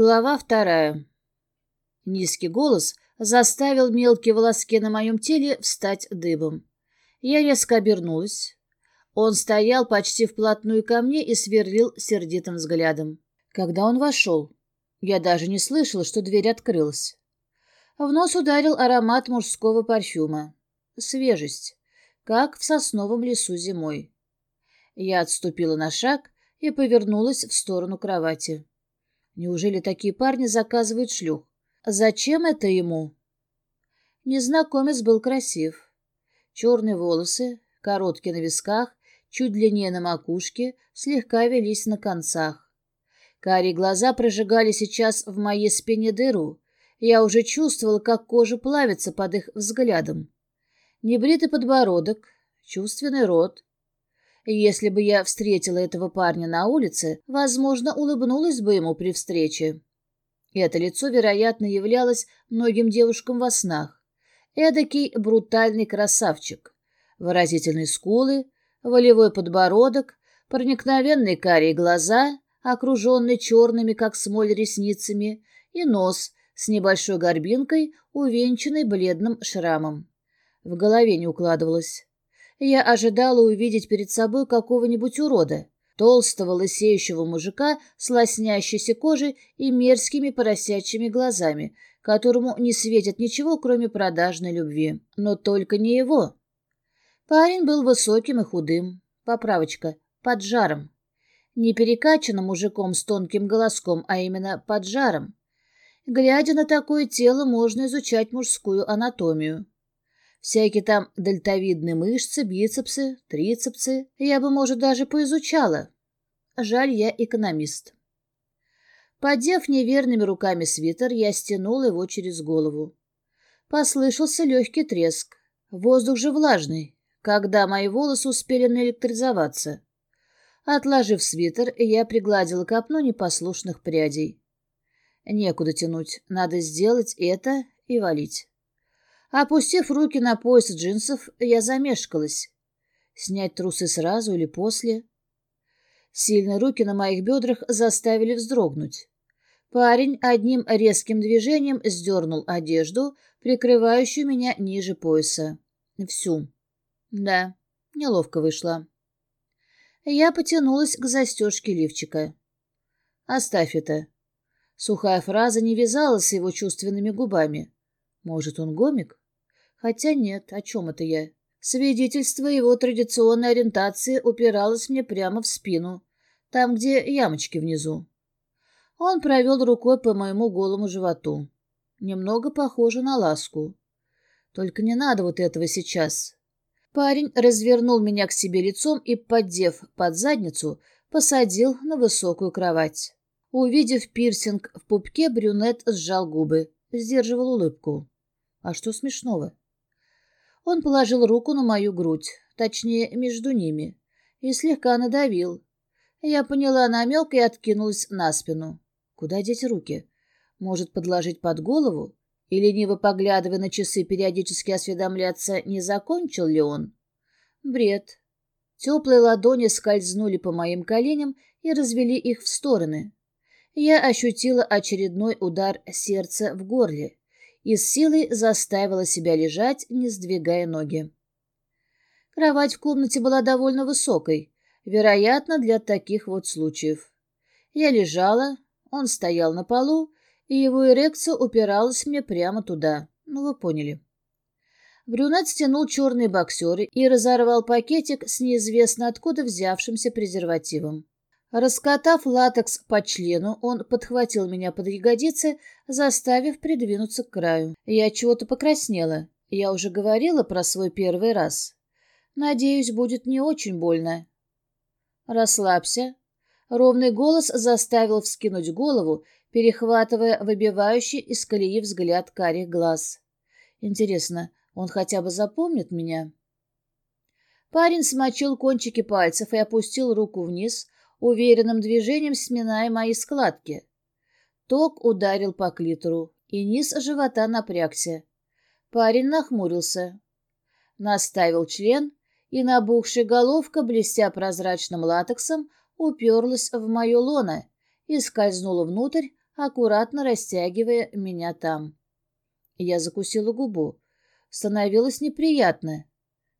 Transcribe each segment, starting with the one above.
Глава вторая. Низкий голос заставил мелкие волоски на моем теле встать дыбом. Я резко обернулась. Он стоял почти вплотную ко мне и сверлил сердитым взглядом. Когда он вошел, я даже не слышала, что дверь открылась. В нос ударил аромат мужского парфюма. Свежесть, как в сосновом лесу зимой. Я отступила на шаг и повернулась в сторону кровати. Неужели такие парни заказывают шлюх? Зачем это ему? Незнакомец был красив. Черные волосы, короткие на висках, чуть длиннее на макушке, слегка велись на концах. Карие глаза прожигали сейчас в моей спине дыру. Я уже чувствовала, как кожа плавится под их взглядом. Небритый подбородок, чувственный рот, если бы я встретила этого парня на улице, возможно, улыбнулась бы ему при встрече. Это лицо, вероятно, являлось многим девушкам во снах. Эдакий брутальный красавчик. Выразительные скулы, волевой подбородок, проникновенные карие глаза, окруженные черными, как смоль, ресницами, и нос с небольшой горбинкой, увенчанный бледным шрамом. В голове не укладывалось. Я ожидала увидеть перед собой какого-нибудь урода, толстого лысеющего мужика с лоснящейся кожей и мерзкими поросячьими глазами, которому не светит ничего, кроме продажной любви. Но только не его. Парень был высоким и худым. Поправочка. Под жаром. Не перекачанным мужиком с тонким голоском, а именно под жаром. Глядя на такое тело, можно изучать мужскую анатомию. Всякие там дельтовидные мышцы, бицепсы, трицепсы. Я бы, может, даже поизучала. Жаль, я экономист. Подев неверными руками свитер, я стянула его через голову. Послышался легкий треск. Воздух же влажный, когда мои волосы успели наэлектризоваться. Отложив свитер, я пригладила копну непослушных прядей. Некуда тянуть, надо сделать это и валить. Опустив руки на пояс джинсов, я замешкалась. Снять трусы сразу или после? Сильные руки на моих бедрах заставили вздрогнуть. Парень одним резким движением сдернул одежду, прикрывающую меня ниже пояса. Всю. Да, неловко вышло. Я потянулась к застежке лифчика. «Оставь это». Сухая фраза не вязалась с его чувственными губами. Может, он гомик? Хотя нет, о чем это я? Свидетельство его традиционной ориентации упиралось мне прямо в спину, там, где ямочки внизу. Он провел рукой по моему голому животу. Немного похоже на ласку. Только не надо вот этого сейчас. Парень развернул меня к себе лицом и, поддев под задницу, посадил на высокую кровать. Увидев пирсинг в пупке, брюнет сжал губы, сдерживал улыбку. А что смешного? Он положил руку на мою грудь, точнее, между ними, и слегка надавил. Я поняла намек и откинулась на спину. Куда деть руки? Может, подложить под голову? И, лениво поглядывая на часы, периодически осведомляться, не закончил ли он? Бред. Теплые ладони скользнули по моим коленям и развели их в стороны. Я ощутила очередной удар сердца в горле и с силой заставила себя лежать, не сдвигая ноги. Кровать в комнате была довольно высокой, вероятно, для таких вот случаев. Я лежала, он стоял на полу, и его эрекция упиралась мне прямо туда. Ну, вы поняли. Брюнет стянул черные боксеры и разорвал пакетик с неизвестно откуда взявшимся презервативом. Раскатав латекс по члену, он подхватил меня под ягодицы, заставив придвинуться к краю. Я чего-то покраснела. Я уже говорила про свой первый раз. Надеюсь, будет не очень больно. Расслабься. Ровный голос заставил вскинуть голову, перехватывая выбивающий из колеи взгляд карих глаз. Интересно, он хотя бы запомнит меня? Парень смочил кончики пальцев и опустил руку вниз, уверенным движением сминая мои складки. Ток ударил по клитору, и низ живота напрягся. Парень нахмурился. Наставил член, и набухшая головка, блестя прозрачным латексом, уперлась в мое лоно и скользнула внутрь, аккуратно растягивая меня там. Я закусила губу. Становилось неприятно.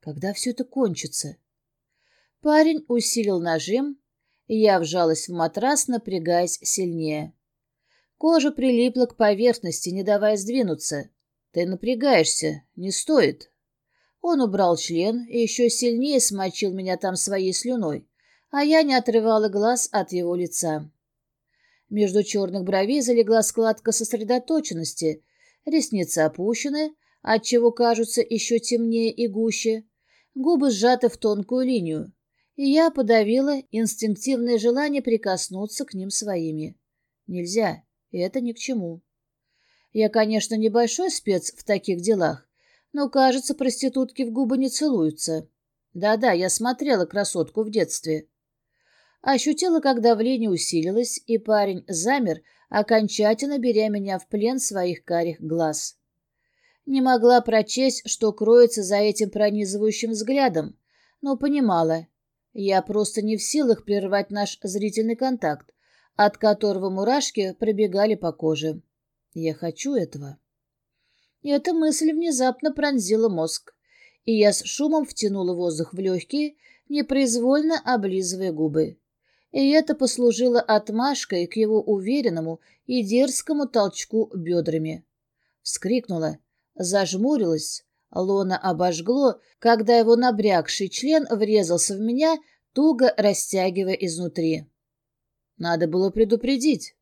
Когда все это кончится? Парень усилил нажим, я вжалась в матрас, напрягаясь сильнее. Кожа прилипла к поверхности, не давая сдвинуться. Ты напрягаешься, не стоит. Он убрал член и еще сильнее смочил меня там своей слюной, а я не отрывала глаз от его лица. Между черных бровей залегла складка сосредоточенности, ресницы опущены, отчего кажутся еще темнее и гуще, губы сжаты в тонкую линию, и я подавила инстинктивное желание прикоснуться к ним своими. Нельзя, это ни к чему. Я, конечно, небольшой спец в таких делах, но, кажется, проститутки в губы не целуются. Да-да, я смотрела красотку в детстве. Ощутила, как давление усилилось, и парень замер, окончательно беря меня в плен своих карих глаз. Не могла прочесть, что кроется за этим пронизывающим взглядом, но понимала, я просто не в силах прервать наш зрительный контакт, от которого мурашки пробегали по коже. Я хочу этого. И эта мысль внезапно пронзила мозг, и я с шумом втянула воздух в легкие, непроизвольно облизывая губы. И это послужило отмашкой к его уверенному и дерзкому толчку бедрами. Вскрикнула, зажмурилась, лона обожгло, когда его набрякший член врезался в меня, туго растягивая изнутри. Надо было предупредить.